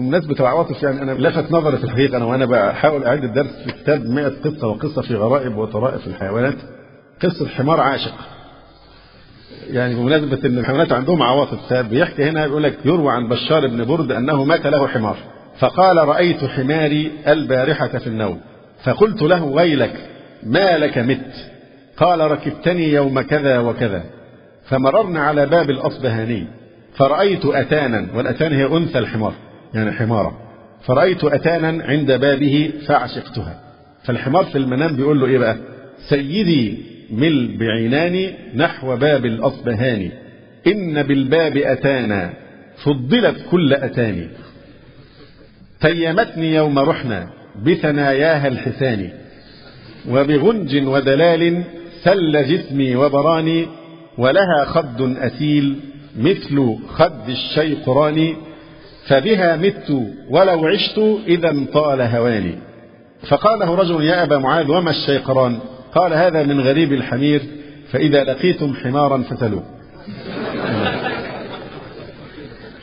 بمناسبة العواطف يعني أنا لفت نظري في الحقيقة أنا وأنا بحاول أعد الدرس في كتاب 100 قصة وقصة في غرائب وطرائف الحيوانات قصة حمار عاشق. يعني بمناسبة أن الحيوانات عندهم عواطف فبيحكي هنا بيقول لك يروى عن بشار بن برد أنه مات له حمار فقال رأيت حماري البارحة في النوم فقلت له ويلك ما لك مت؟ قال ركبتني يوم كذا وكذا فمررنا على باب الأصبهاني فرأيت أتانا والأتان هي أنثى الحمار. يعني حمارة. فرأيت أتانا عند بابه فعشقتها. فالحمار في المنام بيقول له إيه بقى؟ سيدي مل بعنان نحو باب الأصبهاني إن بالباب أتانا فضلت كل أتاني تيمتني يوم رحنا بثناياها الحسان. وبغنج ودلال سل جسمي وبراني ولها خد أسيل مثل خد الشيطران. فبها مت ولو عشت إذا طال هواني. فقال له رجل يا أبا معاذ وما الشيقران؟ قال هذا من غريب الحمير فإذا لقيتم حمارا فتلوه.